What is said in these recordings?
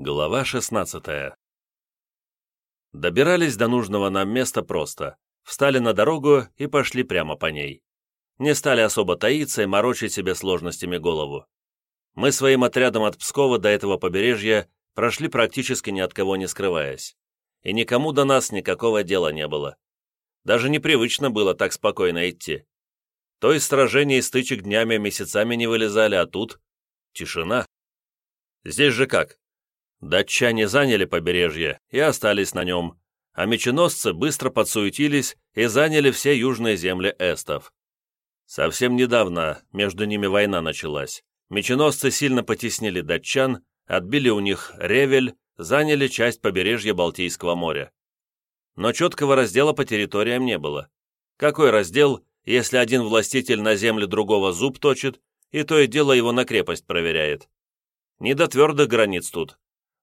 Глава 16 Добирались до нужного нам места просто. Встали на дорогу и пошли прямо по ней. Не стали особо таиться и морочить себе сложностями голову. Мы своим отрядом от Пскова до этого побережья прошли практически ни от кого не скрываясь. И никому до нас никакого дела не было. Даже непривычно было так спокойно идти. То из сражений и стычек днями месяцами не вылезали, а тут тишина. Здесь же как? Датчане заняли побережье и остались на нем, а меченосцы быстро подсуетились и заняли все южные земли эстов. Совсем недавно между ними война началась. Меченосцы сильно потеснили датчан, отбили у них Ревель, заняли часть побережья Балтийского моря. Но четкого раздела по территориям не было. Какой раздел, если один властитель на земле другого зуб точит, и то и дело его на крепость проверяет? Не до твердых границ тут,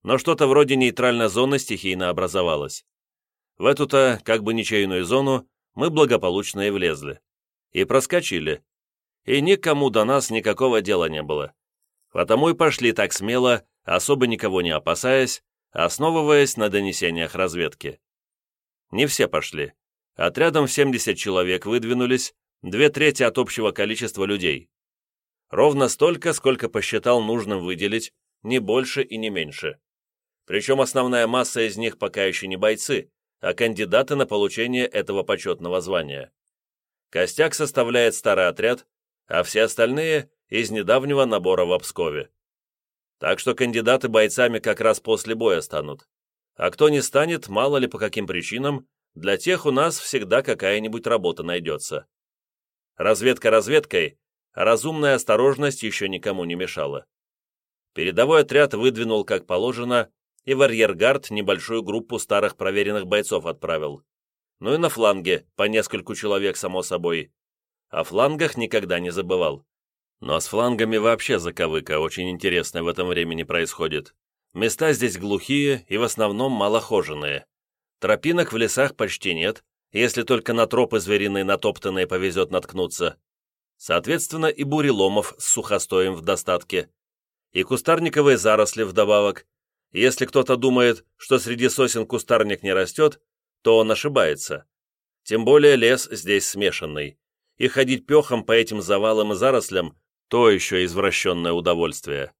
но что-то вроде нейтральной зоны стихийно образовалось. В эту-то, как бы ничейную зону, мы благополучно и влезли. И проскочили. И никому до нас никакого дела не было. Потому и пошли так смело, особо никого не опасаясь, основываясь на донесениях разведки. Не все пошли. Отрядом в 70 человек выдвинулись, две трети от общего количества людей. Ровно столько, сколько посчитал нужным выделить, не больше и не меньше. Причем основная масса из них пока еще не бойцы, а кандидаты на получение этого почетного звания. Костяк составляет старый отряд, а все остальные – из недавнего набора в Обскове. Так что кандидаты бойцами как раз после боя станут. А кто не станет, мало ли по каким причинам, для тех у нас всегда какая-нибудь работа найдется. Разведка разведкой, а разумная осторожность еще никому не мешала. Передовой отряд выдвинул как положено, и в арьергард небольшую группу старых проверенных бойцов отправил. Ну и на фланге, по нескольку человек, само собой. О флангах никогда не забывал. Но с флангами вообще заковыка очень интересная в этом времени происходит. Места здесь глухие и в основном малохоженные. Тропинок в лесах почти нет, если только на тропы звериные натоптанные повезет наткнуться. Соответственно, и буреломов с сухостоем в достатке. И кустарниковые заросли вдобавок, если кто-то думает, что среди сосен кустарник не растет, то он ошибается. Тем более лес здесь смешанный. И ходить пехом по этим завалам и зарослям – то еще извращенное удовольствие.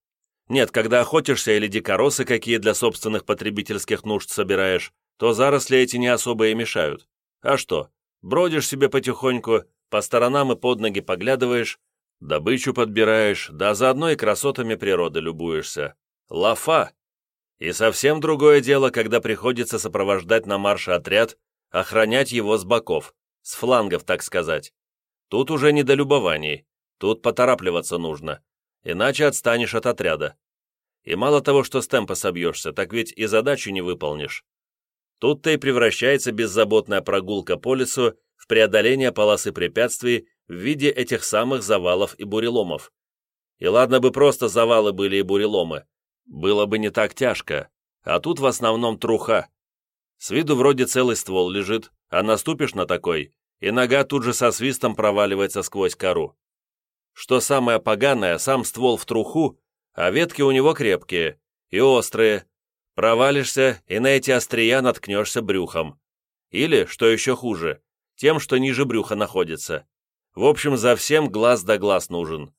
Нет, когда охотишься или дикоросы какие для собственных потребительских нужд собираешь, то заросли эти не особо и мешают. А что, бродишь себе потихоньку, по сторонам и под ноги поглядываешь, добычу подбираешь, да заодно и красотами природы любуешься. Лафа! И совсем другое дело, когда приходится сопровождать на марше отряд, охранять его с боков, с флангов, так сказать. Тут уже не до любований, тут поторапливаться нужно, иначе отстанешь от отряда. И мало того, что с темпа собьешься, так ведь и задачу не выполнишь. Тут-то и превращается беззаботная прогулка по лесу в преодоление полосы препятствий в виде этих самых завалов и буреломов. И ладно бы просто завалы были и буреломы, было бы не так тяжко, а тут в основном труха. С виду вроде целый ствол лежит, а наступишь на такой, и нога тут же со свистом проваливается сквозь кору. Что самое поганое, сам ствол в труху, а ветки у него крепкие и острые. Провалишься, и на эти острия наткнешься брюхом. Или, что еще хуже, тем, что ниже брюха находится. В общем, за всем глаз да глаз нужен.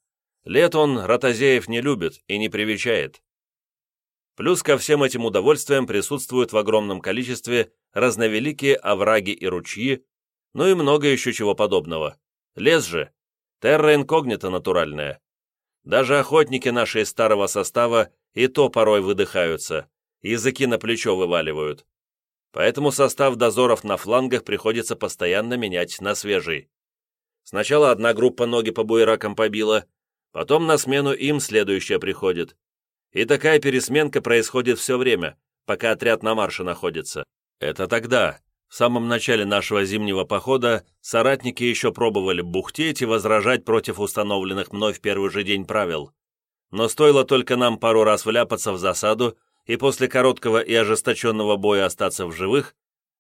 Лет он ротозеев не любит и не привечает. Плюс ко всем этим удовольствиям присутствуют в огромном количестве разновеликие овраги и ручьи, ну и много еще чего подобного. Лес же. Терра инкогнита натуральная. Даже охотники наши из старого состава и то порой выдыхаются, языки на плечо вываливают. Поэтому состав дозоров на флангах приходится постоянно менять на свежий. Сначала одна группа ноги по буеракам побила, потом на смену им следующая приходит. И такая пересменка происходит все время, пока отряд на марше находится. Это тогда, в самом начале нашего зимнего похода, соратники еще пробовали бухтеть и возражать против установленных мной в первый же день правил. Но стоило только нам пару раз вляпаться в засаду и после короткого и ожесточенного боя остаться в живых,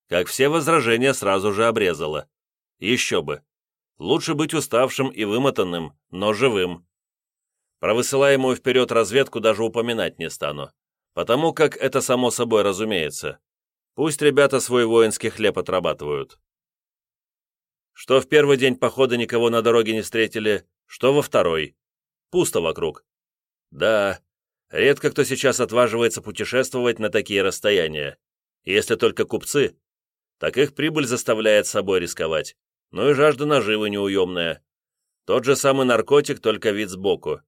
как все возражения сразу же обрезало. Еще бы. Лучше быть уставшим и вымотанным, но живым. Про высылаемую вперед разведку даже упоминать не стану. потому как это само собой разумеется. Пусть ребята свой воинский хлеб отрабатывают. Что в первый день похода никого на дороге не встретили, что во второй. Пусто вокруг. Да, редко кто сейчас отваживается путешествовать на такие расстояния. Если только купцы, так их прибыль заставляет собой рисковать. Ну и жажда наживы неуемная. Тот же самый наркотик, только вид сбоку.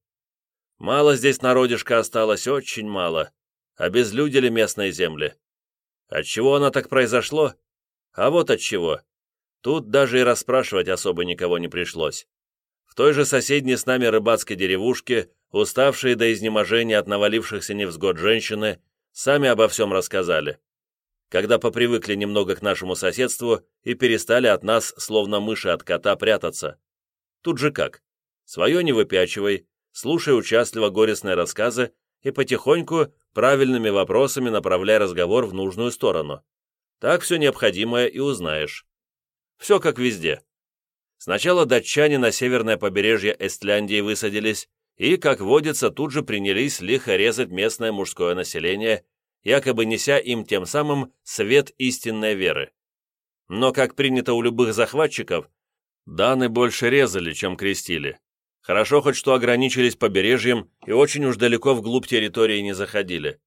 Мало здесь народишка осталось, очень мало. Обезлюдили местные земли. Отчего оно так произошло? А вот от чего. Тут даже и расспрашивать особо никого не пришлось. В той же соседней с нами рыбацкой деревушке, уставшие до изнеможения от навалившихся невзгод женщины, сами обо всем рассказали. Когда попривыкли немного к нашему соседству и перестали от нас, словно мыши от кота, прятаться. Тут же как? Свое не выпячивай, слушай участливо горестные рассказы и потихоньку правильными вопросами направляй разговор в нужную сторону. Так все необходимое и узнаешь. Все как везде. Сначала датчане на северное побережье Эстляндии высадились и, как водится, тут же принялись лихо резать местное мужское население, якобы неся им тем самым свет истинной веры. Но, как принято у любых захватчиков, Даны больше резали, чем крестили. Хорошо хоть что ограничились побережьем и очень уж далеко вглубь территории не заходили.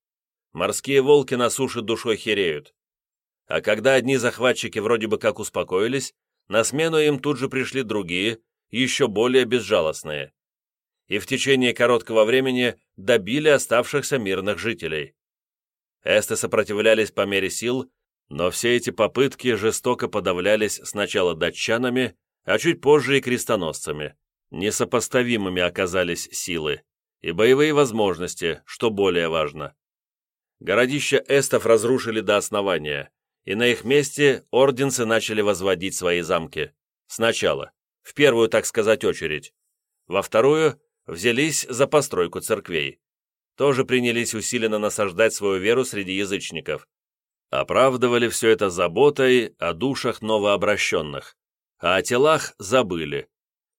Морские волки на суше душой хереют. А когда одни захватчики вроде бы как успокоились, на смену им тут же пришли другие, еще более безжалостные. И в течение короткого времени добили оставшихся мирных жителей. Эсты сопротивлялись по мере сил, но все эти попытки жестоко подавлялись сначала датчанами, а чуть позже и крестоносцами. Несопоставимыми оказались силы и боевые возможности, что более важно. Городища эстов разрушили до основания, и на их месте орденцы начали возводить свои замки. Сначала, в первую, так сказать, очередь. Во вторую взялись за постройку церквей. Тоже принялись усиленно насаждать свою веру среди язычников. Оправдывали все это заботой о душах новообращенных, а о телах забыли,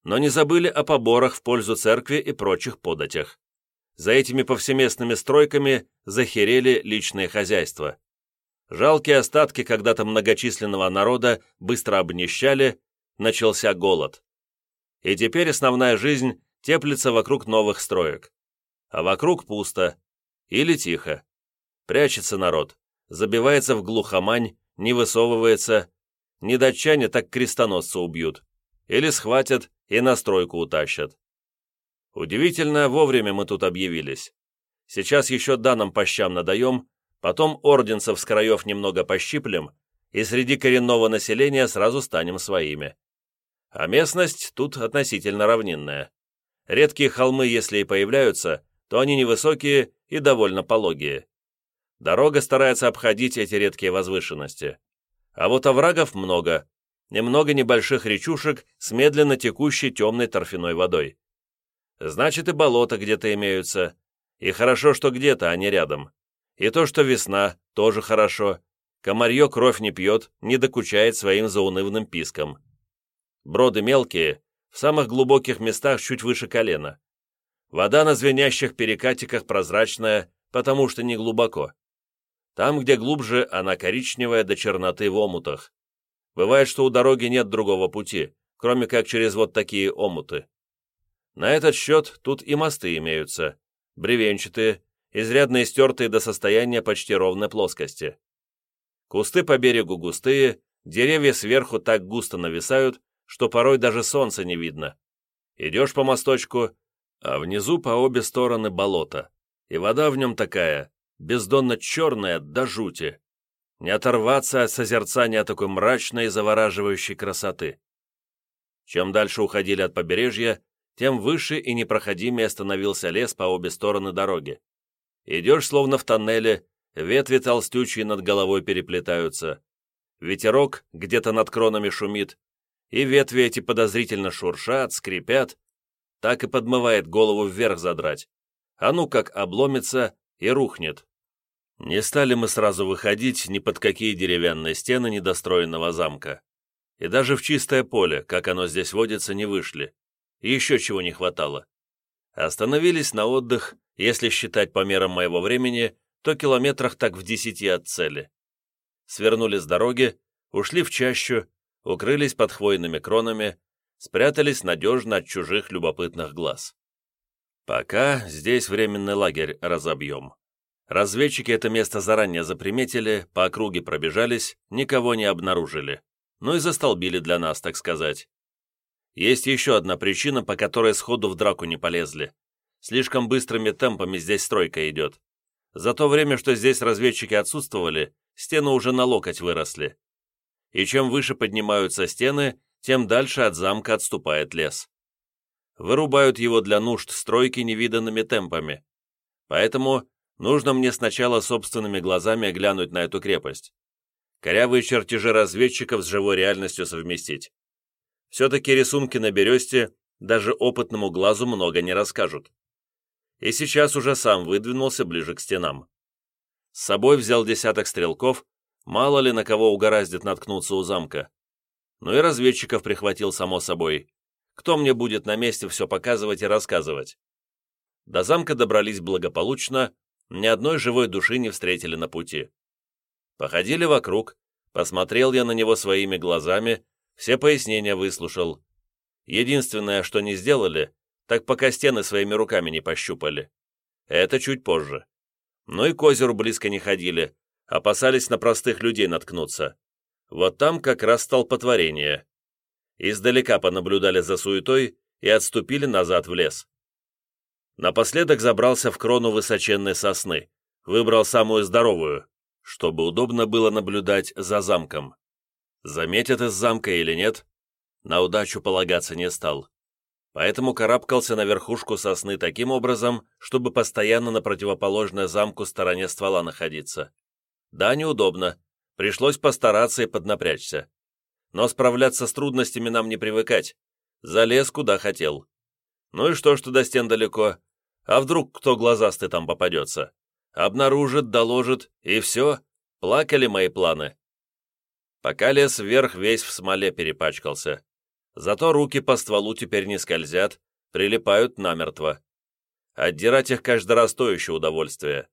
но не забыли о поборах в пользу церкви и прочих податях. За этими повсеместными стройками захерели личные хозяйства. Жалкие остатки когда-то многочисленного народа быстро обнищали, начался голод. И теперь основная жизнь теплится вокруг новых строек. А вокруг пусто. Или тихо. Прячется народ, забивается в глухомань, не высовывается. Не датчане, так крестоносца убьют. Или схватят и на стройку утащат. Удивительно, вовремя мы тут объявились. Сейчас еще данным по щам надаем, потом орденцев с краев немного пощиплем, и среди коренного населения сразу станем своими. А местность тут относительно равнинная. Редкие холмы, если и появляются, то они невысокие и довольно пологие. Дорога старается обходить эти редкие возвышенности. А вот оврагов много, немного небольших речушек с медленно текущей темной торфяной водой. Значит, и болота где-то имеются. И хорошо, что где-то, не рядом. И то, что весна, тоже хорошо. Комарье кровь не пьет, не докучает своим заунывным писком. Броды мелкие, в самых глубоких местах чуть выше колена. Вода на звенящих перекатиках прозрачная, потому что не глубоко. Там, где глубже, она коричневая до черноты в омутах. Бывает, что у дороги нет другого пути, кроме как через вот такие омуты. На этот счет тут и мосты имеются, бревенчатые, изрядно истертые до состояния почти ровной плоскости. Кусты по берегу густые, деревья сверху так густо нависают, что порой даже солнца не видно. Идешь по мосточку, а внизу по обе стороны болото, и вода в нем такая, бездонно черная до жути не оторваться от созерцания такой мрачной и завораживающей красоты. Чем дальше уходили от побережья, тем выше и непроходимее становился лес по обе стороны дороги. Идешь словно в тоннеле, ветви толстючие над головой переплетаются. Ветерок где-то над кронами шумит, и ветви эти подозрительно шуршат, скрипят. Так и подмывает голову вверх задрать. А ну как обломится и рухнет. Не стали мы сразу выходить ни под какие деревянные стены недостроенного замка. И даже в чистое поле, как оно здесь водится, не вышли. еще чего не хватало. Остановились на отдых, если считать по мерам моего времени, то километрах так в десяти от цели. Свернули с дороги, ушли в чащу, укрылись под хвойными кронами, спрятались надежно от чужих любопытных глаз. Пока здесь временный лагерь разобьем. Разведчики это место заранее заприметили, по округе пробежались, никого не обнаружили. Ну и застолбили для нас, так сказать. Есть еще одна причина, по которой сходу в драку не полезли. Слишком быстрыми темпами здесь стройка идет. За то время, что здесь разведчики отсутствовали, стены уже на локоть выросли. И чем выше поднимаются стены, тем дальше от замка отступает лес. Вырубают его для нужд стройки невиданными темпами. Поэтому нужно мне сначала собственными глазами глянуть на эту крепость. Корявые чертежи разведчиков с живой реальностью совместить. Все-таки рисунки на бересте даже опытному глазу много не расскажут. И сейчас уже сам выдвинулся ближе к стенам. С собой взял десяток стрелков, мало ли на кого угораздит наткнуться у замка. Ну и разведчиков прихватил, само собой. Кто мне будет на месте все показывать и рассказывать? До замка добрались благополучно, ни одной живой души не встретили на пути. Походили вокруг, посмотрел я на него своими глазами, все пояснения выслушал. Единственное, что не сделали, так пока стены своими руками не пощупали. Это чуть позже. Ну и к озеру близко не ходили, опасались на простых людей наткнуться. Вот там как раз столпотворение. Издалека понаблюдали за суетой и отступили назад в лес. Напоследок забрался в крону высоченной сосны, выбрал самую здоровую, чтобы удобно было наблюдать за замком. Заметят из замка или нет, на удачу полагаться не стал. Поэтому карабкался на верхушку сосны таким образом, чтобы постоянно на противоположной замку стороне ствола находиться. Да, неудобно, Пришлось постараться и поднапрячься. Но справляться с трудностями нам не привыкать. Залез куда хотел. Ну и что, что до стен далеко? А вдруг кто глазастый там попадется? Обнаружит, доложит, и все. Плакали мои планы. Пока лес вверх весь в смоле перепачкался. Зато руки по стволу теперь не скользят, прилипают намертво. Отдирать их каждый раз то еще удовольствие.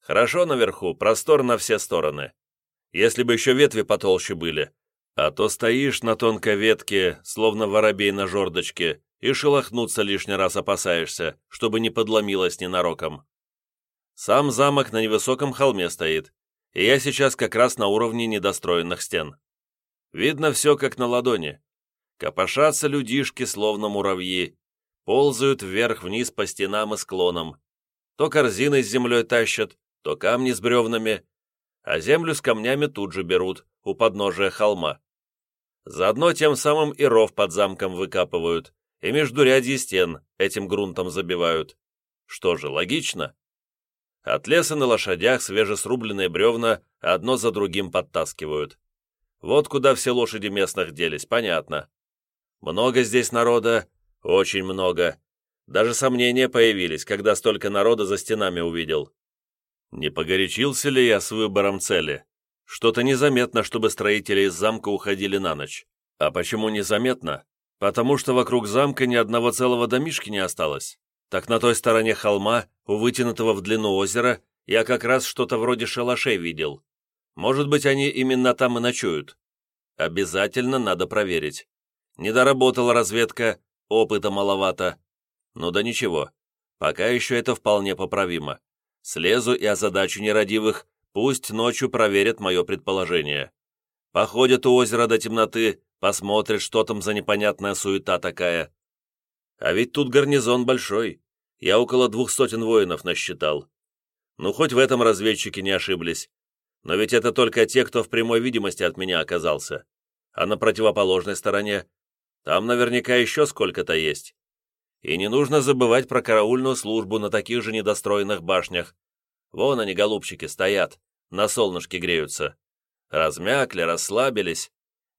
Хорошо наверху, простор на все стороны если бы еще ветви потолще были. А то стоишь на тонкой ветке, словно воробей на жердочке, и шелохнуться лишний раз опасаешься, чтобы не подломилось ненароком. Сам замок на невысоком холме стоит, и я сейчас как раз на уровне недостроенных стен. Видно все как на ладони. Копошатся людишки, словно муравьи, ползают вверх-вниз по стенам и склонам. То корзины с землей тащат, то камни с бревнами, а землю с камнями тут же берут, у подножия холма. Заодно тем самым и ров под замком выкапывают, и междурядье стен этим грунтом забивают. Что же, логично? От леса на лошадях свежесрубленные бревна одно за другим подтаскивают. Вот куда все лошади местных делись, понятно. Много здесь народа, очень много. Даже сомнения появились, когда столько народа за стенами увидел. Не погорячился ли я с выбором цели? Что-то незаметно, чтобы строители из замка уходили на ночь. А почему незаметно? Потому что вокруг замка ни одного целого домишки не осталось. Так на той стороне холма, у вытянутого в длину озера, я как раз что-то вроде шалашей видел. Может быть, они именно там и ночуют. Обязательно надо проверить. Не доработала разведка, опыта маловато. Ну да ничего, пока еще это вполне поправимо. Слезу и озадачу нерадивых, пусть ночью проверят мое предположение. Походят у озера до темноты, посмотрят, что там за непонятная суета такая. А ведь тут гарнизон большой. Я около двух сотен воинов насчитал. Ну, хоть в этом разведчики не ошиблись. Но ведь это только те, кто в прямой видимости от меня оказался. А на противоположной стороне? Там наверняка еще сколько-то есть. И не нужно забывать про караульную службу на таких же недостроенных башнях. Вон они, голубчики, стоят, на солнышке греются. Размякли, расслабились.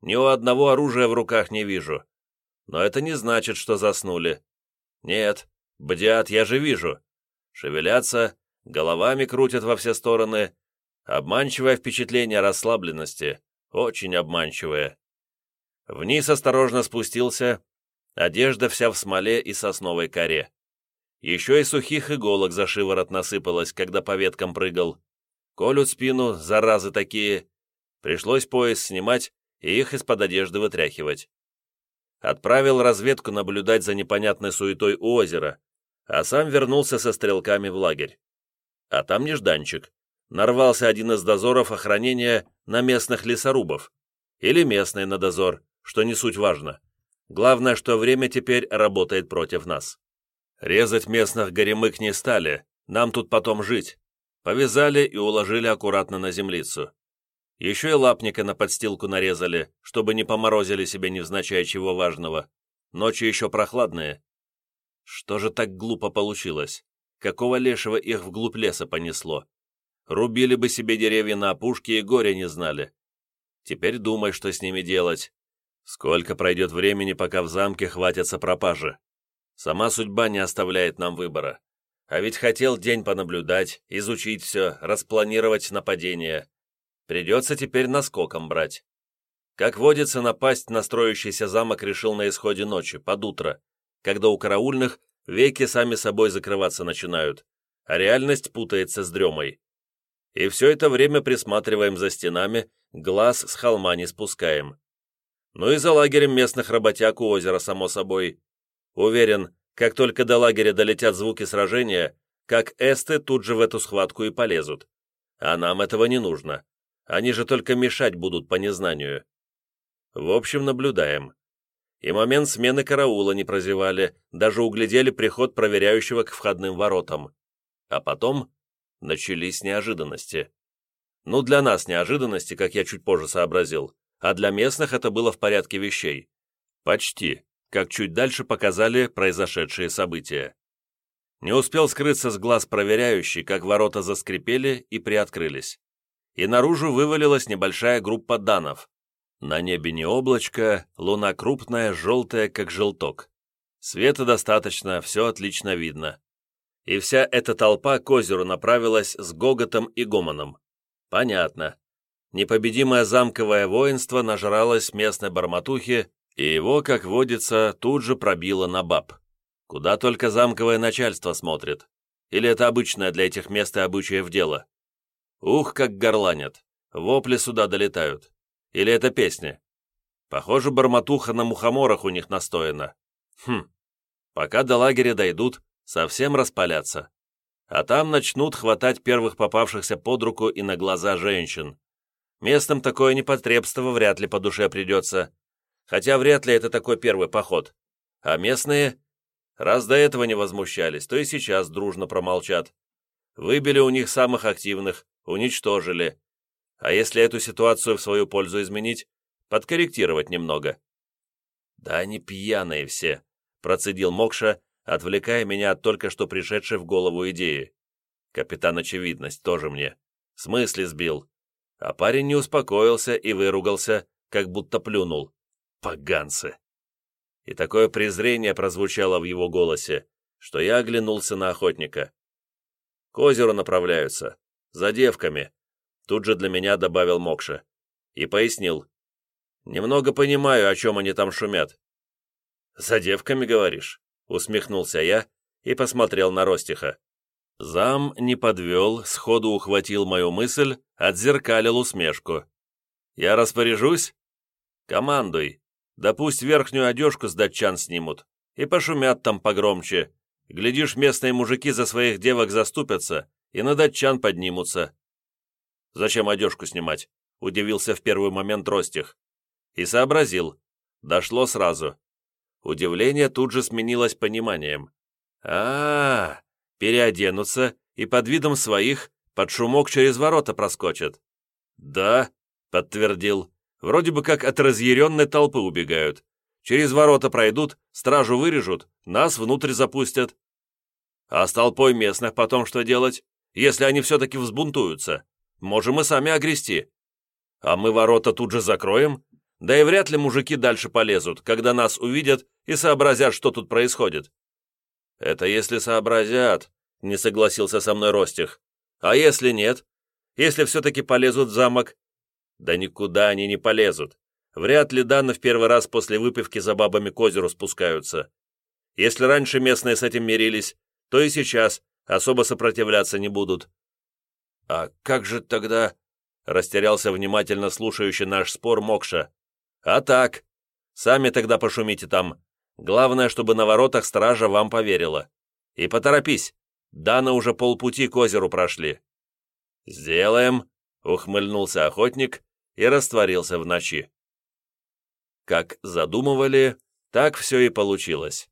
Ни у одного оружия в руках не вижу. Но это не значит, что заснули. Нет, бдят, я же вижу. Шевелятся, головами крутят во все стороны. Обманчивое впечатление расслабленности, очень обманчивое. Вниз осторожно спустился, Одежда вся в смоле и сосновой коре. Еще и сухих иголок за шиворот насыпалось, когда по веткам прыгал. Колют спину, заразы такие. Пришлось пояс снимать и их из-под одежды вытряхивать. Отправил разведку наблюдать за непонятной суетой у озера, а сам вернулся со стрелками в лагерь. А там нежданчик. Нарвался один из дозоров охранения на местных лесорубов. Или местный на дозор, что не суть важно. Главное, что время теперь работает против нас. Резать местных горемык не стали, нам тут потом жить. Повязали и уложили аккуратно на землицу. Еще и лапника на подстилку нарезали, чтобы не поморозили себе невзначай чего важного. Ночи еще прохладные. Что же так глупо получилось? Какого лешего их вглубь леса понесло? Рубили бы себе деревья на опушке и горя не знали. Теперь думай, что с ними делать. Сколько пройдет времени, пока в замке хватятся пропажи. Сама судьба не оставляет нам выбора. А ведь хотел день понаблюдать, изучить все, распланировать нападение. Придется теперь наскоком брать. Как водится, напасть на строящийся замок решил на исходе ночи, под утро, когда у караульных веки сами собой закрываться начинают, а реальность путается с дремой. И все это время присматриваем за стенами, глаз с холма не спускаем. Ну и за лагерем местных работяг у озера, само собой. Уверен, как только до лагеря долетят звуки сражения, как эсты тут же в эту схватку и полезут. А нам этого не нужно. Они же только мешать будут по незнанию. В общем, наблюдаем. И момент смены караула не прозевали, даже углядели приход проверяющего к входным воротам. А потом начались неожиданности. Ну, для нас неожиданности, как я чуть позже сообразил, а для местных это было в порядке вещей. Почти как чуть дальше показали произошедшие события. Не успел скрыться с глаз проверяющий, как ворота заскрипели и приоткрылись. И наружу вывалилась небольшая группа данов. На небе не облачко, луна крупная, желтая, как желток. Света достаточно, все отлично видно. И вся эта толпа к озеру направилась с гоготом и гомоном. Понятно. Непобедимое замковое воинство нажралось местной барматухи и его, как водится, тут же пробило на баб. Куда только замковое начальство смотрит. Или это обычное для этих мест и обычаев дело? Ух, как горланят. Вопли сюда долетают. Или это песни? Похоже, барматуха на мухоморах у них настояна. Хм. Пока до лагеря дойдут, совсем распалятся. А там начнут хватать первых попавшихся под руку и на глаза женщин. Местным такое непотребство вряд ли по душе придется хотя вряд ли это такой первый поход. А местные, раз до этого не возмущались, то и сейчас дружно промолчат. Выбили у них самых активных, уничтожили. А если эту ситуацию в свою пользу изменить, подкорректировать немного? «Да они пьяные все», — процедил Мокша, отвлекая меня от только что пришедшей в голову идеи. Капитан Очевидность тоже мне. В смысле сбил. А парень не успокоился и выругался, как будто плюнул. Поганцы!» И такое презрение прозвучало в его голосе, что я оглянулся на охотника. «К озеру направляются. За девками», — тут же для меня добавил Мокша. И пояснил. «Немного понимаю, о чем они там шумят». «За девками, говоришь?» — усмехнулся я и посмотрел на Ростиха. Зам не подвел, сходу ухватил мою мысль, отзеркалил усмешку. «Я распоряжусь?» «Командуй», да пусть верхнюю одежку с датчан снимут и пошумят там погромче. Глядишь, местные мужики за своих девок заступятся и на датчан поднимутся. Зачем одежку снимать? Удивился в первый момент Ростих. И сообразил. Дошло сразу. Удивление тут же сменилось пониманием. а, -а, -а переоденутся и под видом своих под шумок через ворота проскочат. «Да», — подтвердил, Вроде бы как от разъяренной толпы убегают. Через ворота пройдут, стражу вырежут, нас внутрь запустят. А с толпой местных потом что делать, если они все-таки взбунтуются? Можем и сами огрести. А мы ворота тут же закроем, да и вряд ли мужики дальше полезут, когда нас увидят и сообразят, что тут происходит. Это если сообразят, не согласился со мной Ростих. А если нет? Если все-таки полезут в замок, да никуда они не полезут. Вряд ли Даны в первый раз после выпивки за бабами к озеру спускаются. Если раньше местные с этим мирились, то и сейчас особо сопротивляться не будут». «А как же тогда...» — растерялся внимательно слушающий наш спор Мокша. «А так. Сами тогда пошумите там. Главное, чтобы на воротах стража вам поверила. И поторопись. Дана уже полпути к озеру прошли». «Сделаем», — ухмыльнулся охотник и растворился в ночи. Как задумывали, так все и получилось.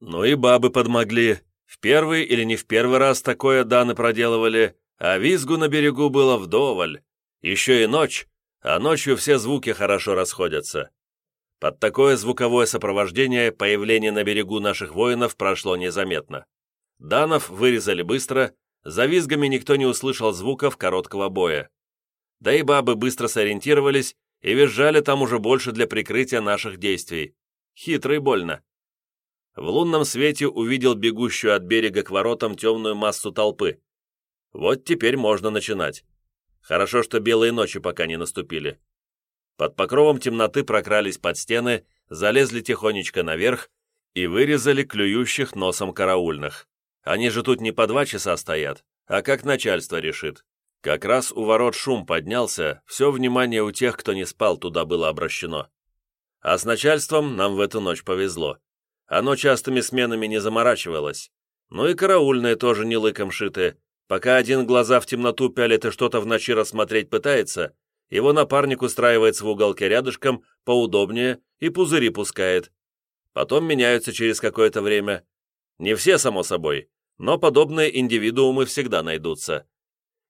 Ну и бабы подмогли. В первый или не в первый раз такое Даны проделывали, а визгу на берегу было вдоволь. Еще и ночь, а ночью все звуки хорошо расходятся. Под такое звуковое сопровождение появление на берегу наших воинов прошло незаметно. Данов вырезали быстро, за визгами никто не услышал звуков короткого боя. Да и бабы быстро сориентировались и визжали там уже больше для прикрытия наших действий. Хитро и больно. В лунном свете увидел бегущую от берега к воротам темную массу толпы. Вот теперь можно начинать. Хорошо, что белые ночи пока не наступили. Под покровом темноты прокрались под стены, залезли тихонечко наверх и вырезали клюющих носом караульных. Они же тут не по два часа стоят, а как начальство решит. Как раз у ворот шум поднялся, все внимание у тех, кто не спал, туда было обращено. А с начальством нам в эту ночь повезло. Оно частыми сменами не заморачивалось. Ну и караульные тоже не лыком шиты. Пока один глаза в темноту пялит и что-то в ночи рассмотреть пытается, его напарник устраивается в уголке рядышком, поудобнее, и пузыри пускает. Потом меняются через какое-то время. Не все, само собой, но подобные индивидуумы всегда найдутся.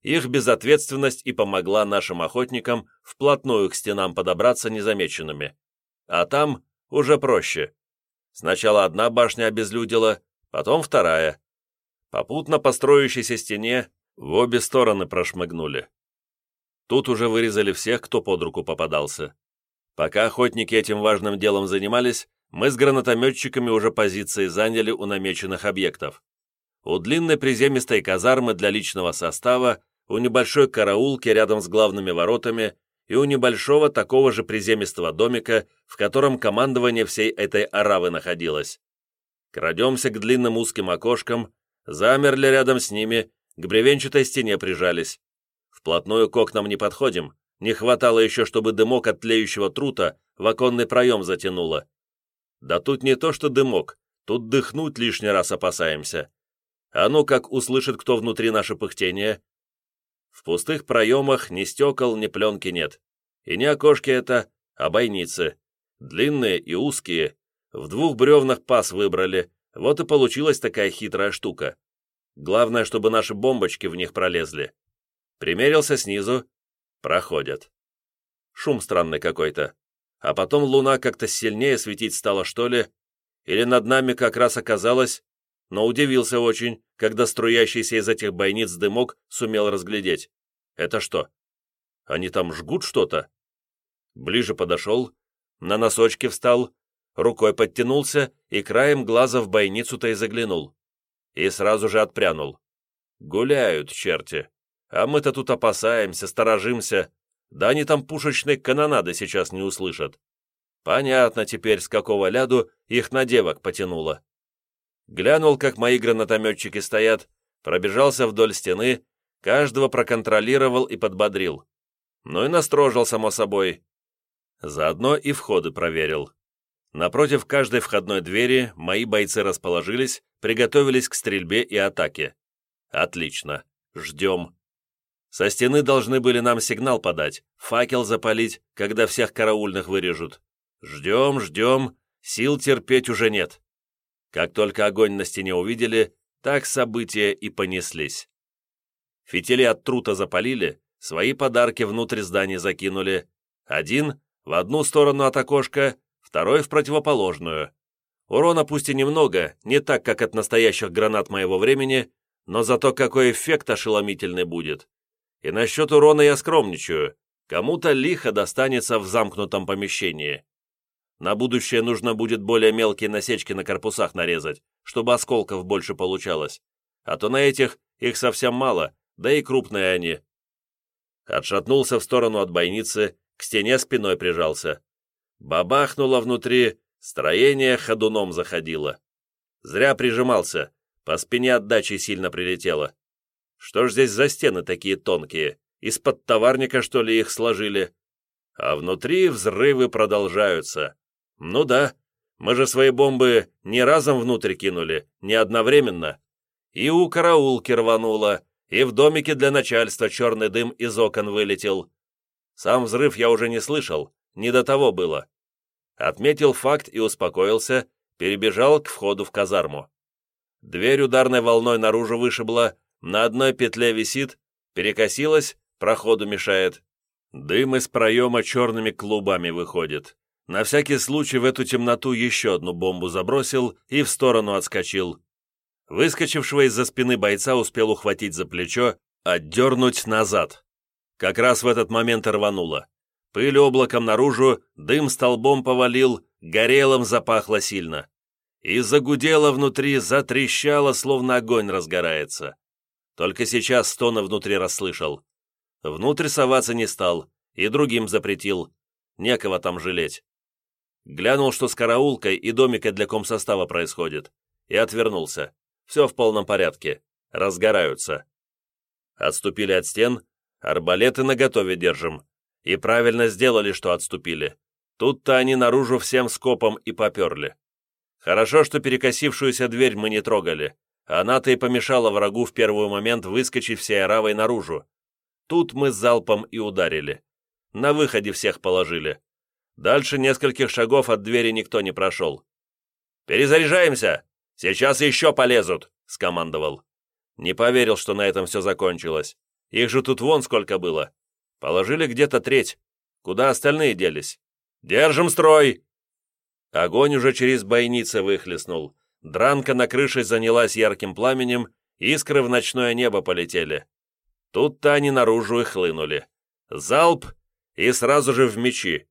Их безответственность и помогла нашим охотникам вплотную к стенам подобраться незамеченными. А там уже проще. Сначала одна башня обезлюдила, потом вторая. Попутно по строящейся стене в обе стороны прошмыгнули. Тут уже вырезали всех, кто под руку попадался. Пока охотники этим важным делом занимались, мы с гранатометчиками уже позиции заняли у намеченных объектов. У длинной приземистой казармы для личного состава, у небольшой караулки рядом с главными воротами и у небольшого такого же приземистого домика, в котором командование всей этой аравы находилось. Крадемся к длинным узким окошкам, замерли рядом с ними, к бревенчатой стене прижались. Вплотную к окнам не подходим, не хватало еще, чтобы дымок от тлеющего трута в оконный проем затянуло. Да тут не то что дымок, тут дыхнуть лишний раз опасаемся. А ну как услышит кто внутри наше пыхтение? В пустых проемах ни стекол, ни пленки нет. И не окошки это, а бойницы. Длинные и узкие. В двух бревнах пас выбрали. Вот и получилась такая хитрая штука. Главное, чтобы наши бомбочки в них пролезли. Примерился снизу. Проходят. Шум странный какой-то. А потом луна как-то сильнее светить стала, что ли? Или над нами как раз оказалось но удивился очень, когда струящийся из этих бойниц дымок сумел разглядеть. Это что? Они там жгут что-то? Ближе подошел, на носочки встал, рукой подтянулся и краем глаза в бойницу-то и заглянул. И сразу же отпрянул. Гуляют черти. А мы-то тут опасаемся, сторожимся. Да они там пушечной канонады сейчас не услышат. Понятно теперь, с какого ляду их на девок потянуло глянул, как мои гранатометчики стоят, пробежался вдоль стены, каждого проконтролировал и подбодрил. Ну и настрожил, само собой. Заодно и входы проверил. Напротив каждой входной двери мои бойцы расположились, приготовились к стрельбе и атаке. Отлично. Ждем. Со стены должны были нам сигнал подать, факел запалить, когда всех караульных вырежут. Ждем, ждем, сил терпеть уже нет. Как только огонь на стене увидели, так события и понеслись. Фитили от трута запалили, свои подарки внутрь здания закинули. Один в одну сторону от окошка, второй в противоположную. Урона пусть и немного, не так, как от настоящих гранат моего времени, но зато какой эффект ошеломительный будет. И насчет урона я скромничаю. Кому-то лихо достанется в замкнутом помещении. На будущее нужно будет более мелкие насечки на корпусах нарезать, чтобы осколков больше получалось. А то на этих их совсем мало, да и крупные они. Отшатнулся в сторону от бойницы, к стене спиной прижался. Бабахнуло внутри, строение ходуном заходило. Зря прижимался. По спине отдачи сильно прилетело. Что ж здесь за стены такие тонкие? Из-под товарника, что ли, их сложили? А внутри взрывы продолжаются. Ну да, мы же свои бомбы не разом внутрь кинули, не одновременно. И у караулки рвануло, и в домике для начальства черный дым из окон вылетел. Сам взрыв я уже не слышал, не до того было. Отметил факт и успокоился, перебежал к входу в казарму. Дверь ударной волной наружу вышибла, на одной петле висит, перекосилась, проходу мешает. Дым из проема черными клубами выходит. На всякий случай в эту темноту еще одну бомбу забросил и в сторону отскочил. Выскочившего из-за спины бойца успел ухватить за плечо, отдернуть назад. Как раз в этот момент рвануло. Пыль облаком наружу, дым столбом повалил, горелым запахло сильно. И загудело внутри, затрещало, словно огонь разгорается. Только сейчас стоны внутри расслышал. Внутрь соваться не стал и другим запретил. Некого там жалеть. Глянул, что с караулкой и домикой для комсостава происходит, и отвернулся. Все в полном порядке. Разгораются. Отступили от стен, арбалеты наготове держим. И правильно сделали, что отступили. Тут-то они наружу всем скопом и поперли. Хорошо, что перекосившуюся дверь мы не трогали. Она-то и помешала врагу в первый момент выскочить всей оравой наружу. Тут мы залпом и ударили. На выходе всех положили. Дальше нескольких шагов от двери никто не прошел. «Перезаряжаемся! Сейчас еще полезут!» — скомандовал. Не поверил, что на этом все закончилось. Их же тут вон сколько было. Положили где-то треть. Куда остальные делись? «Держим строй!» Огонь уже через бойницы выхлестнул. Дранка на крыше занялась ярким пламенем, искры в ночное небо полетели. Тут-то они наружу и хлынули. Залп и сразу же в мечи.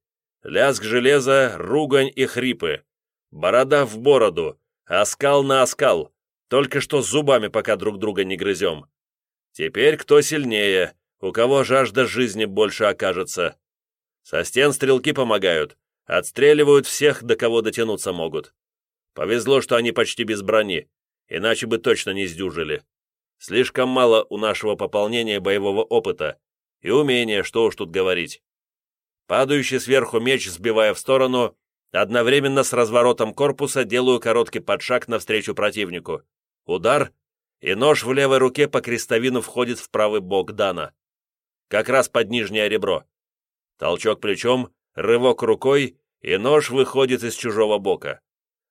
Лязг железа, ругань и хрипы. Борода в бороду, оскал на оскал. Только что зубами пока друг друга не грызем. Теперь кто сильнее, у кого жажда жизни больше окажется. Со стен стрелки помогают, отстреливают всех, до кого дотянуться могут. Повезло, что они почти без брони, иначе бы точно не сдюжили. Слишком мало у нашего пополнения боевого опыта и умения, что уж тут говорить. Падающий сверху меч, сбивая в сторону, одновременно с разворотом корпуса делаю короткий подшаг навстречу противнику. Удар, и нож в левой руке по крестовину входит в правый бок Дана. Как раз под нижнее ребро. Толчок плечом, рывок рукой, и нож выходит из чужого бока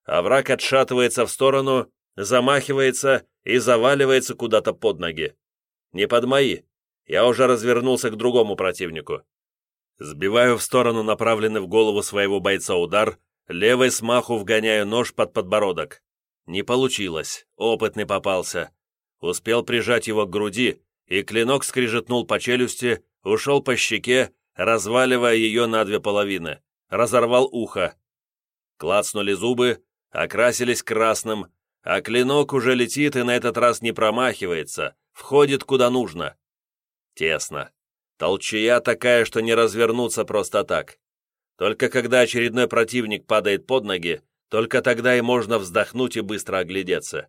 а враг отшатывается в сторону, замахивается и заваливается куда-то под ноги. Не под мои. Я уже развернулся к другому противнику. Сбиваю в сторону направленный в голову своего бойца удар, левой смаху вгоняю нож под подбородок. Не получилось, опытный попался. Успел прижать его к груди, и клинок скрижетнул по челюсти, ушел по щеке, разваливая ее на две половины, разорвал ухо. Клацнули зубы, окрасились красным, а клинок уже летит и на этот раз не промахивается, входит куда нужно. Тесно. Толчая такая, что не развернуться просто так. Только когда очередной противник падает под ноги, только тогда и можно вздохнуть и быстро оглядеться.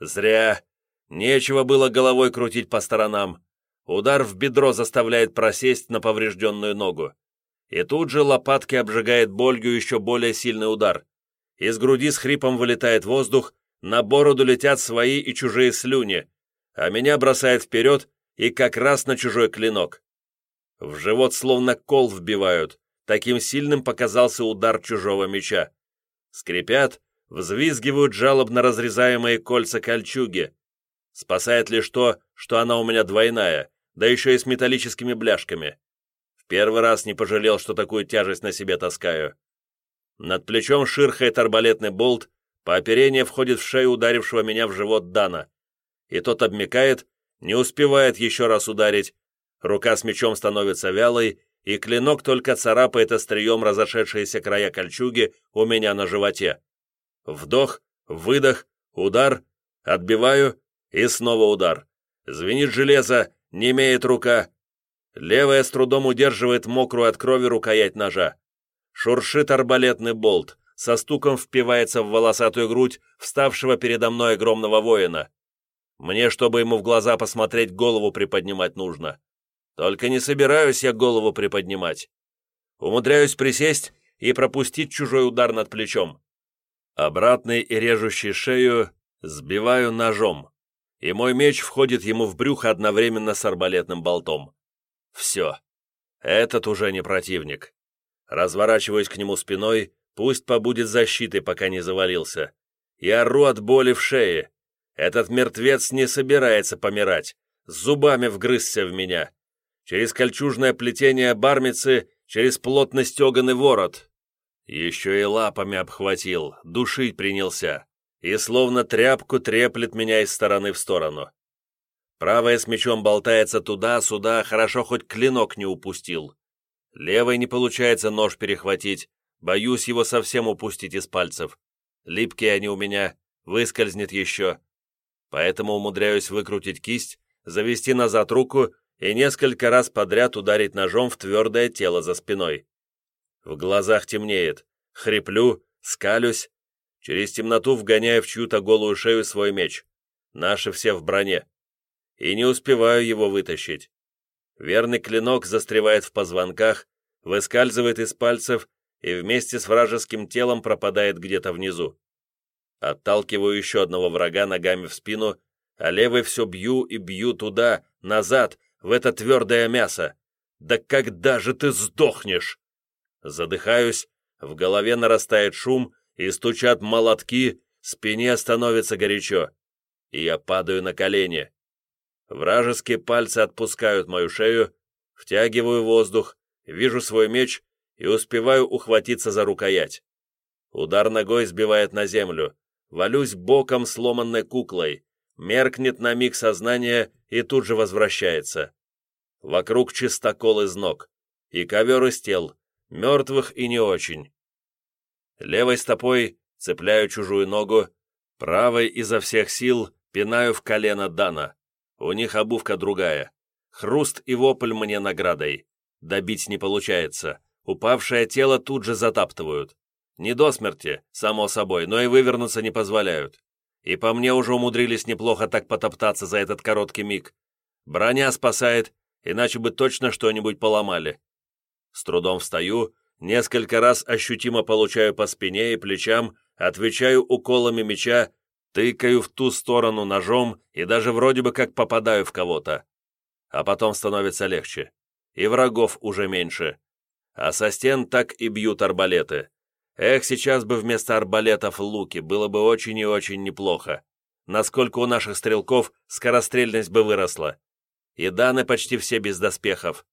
Зря. Нечего было головой крутить по сторонам. Удар в бедро заставляет просесть на поврежденную ногу. И тут же лопатки обжигает болью еще более сильный удар. Из груди с хрипом вылетает воздух, на бороду летят свои и чужие слюни, а меня бросает вперед и как раз на чужой клинок. В живот словно кол вбивают, таким сильным показался удар чужого меча. Скрипят, взвизгивают жалобно разрезаемые кольца кольчуги. Спасает лишь то, что она у меня двойная, да еще и с металлическими бляшками. В первый раз не пожалел, что такую тяжесть на себе таскаю. Над плечом ширхает арбалетный болт, по оперению входит в шею ударившего меня в живот Дана. И тот обмекает, не успевает еще раз ударить. Рука с мечом становится вялой, и клинок только царапает острием разошедшиеся края кольчуги у меня на животе. Вдох, выдох, удар, отбиваю и снова удар. Звенит железо, немеет рука. Левая с трудом удерживает мокрую от крови рукоять ножа. Шуршит арбалетный болт, со стуком впивается в волосатую грудь вставшего передо мной огромного воина. Мне, чтобы ему в глаза посмотреть, голову приподнимать нужно. Только не собираюсь я голову приподнимать. Умудряюсь присесть и пропустить чужой удар над плечом. Обратный и режущий шею сбиваю ножом, и мой меч входит ему в брюхо одновременно с арбалетным болтом. Все. Этот уже не противник. Разворачиваюсь к нему спиной, пусть побудет защитой, пока не завалился. Я ору от боли в шее. Этот мертвец не собирается помирать. С зубами вгрызся в меня через кольчужное плетение бармицы, через плотно стеганый ворот. Еще и лапами обхватил, душить принялся, и словно тряпку треплет меня из стороны в сторону. Правая с мечом болтается туда-сюда, хорошо хоть клинок не упустил. Левой не получается нож перехватить, боюсь его совсем упустить из пальцев. Липкие они у меня, выскользнет еще. Поэтому умудряюсь выкрутить кисть, завести назад руку и несколько раз подряд ударить ножом в твердое тело за спиной. В глазах темнеет, хриплю, скалюсь, через темноту вгоняю в чью-то голую шею свой меч. Наши все в броне. И не успеваю его вытащить. Верный клинок застревает в позвонках, выскальзывает из пальцев и вместе с вражеским телом пропадает где-то внизу. Отталкиваю еще одного врага ногами в спину, а левой все бью и бью туда, назад, в это твердое мясо. Да когда же ты сдохнешь? Задыхаюсь, в голове нарастает шум, и стучат молотки, спине становится горячо, и я падаю на колени. Вражеские пальцы отпускают мою шею, втягиваю воздух, вижу свой меч и успеваю ухватиться за рукоять. Удар ногой сбивает на землю, валюсь боком сломанной куклой, меркнет на миг сознание и тут же возвращается. Вокруг чистокол из ног, и ковер из тел, мертвых и не очень. Левой стопой цепляю чужую ногу, правой изо всех сил пинаю в колено Дана. У них обувка другая. Хруст и вопль мне наградой. Добить не получается. Упавшее тело тут же затаптывают. Не до смерти, само собой, но и вывернуться не позволяют и по мне уже умудрились неплохо так потоптаться за этот короткий миг. Броня спасает, иначе бы точно что-нибудь поломали. С трудом встаю, несколько раз ощутимо получаю по спине и плечам, отвечаю уколами меча, тыкаю в ту сторону ножом и даже вроде бы как попадаю в кого-то. А потом становится легче. И врагов уже меньше. А со стен так и бьют арбалеты. Эх, сейчас бы вместо арбалетов луки, было бы очень и очень неплохо. Насколько у наших стрелков скорострельность бы выросла. И даны почти все без доспехов.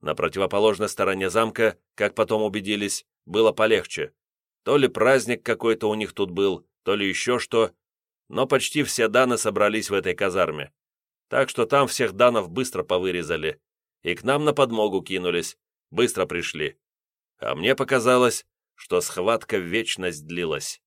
На противоположной стороне замка, как потом убедились, было полегче. То ли праздник какой-то у них тут был, то ли еще что, но почти все даны собрались в этой казарме. Так что там всех данов быстро повырезали. И к нам на подмогу кинулись, быстро пришли. А мне показалось, что схватка в вечность длилась.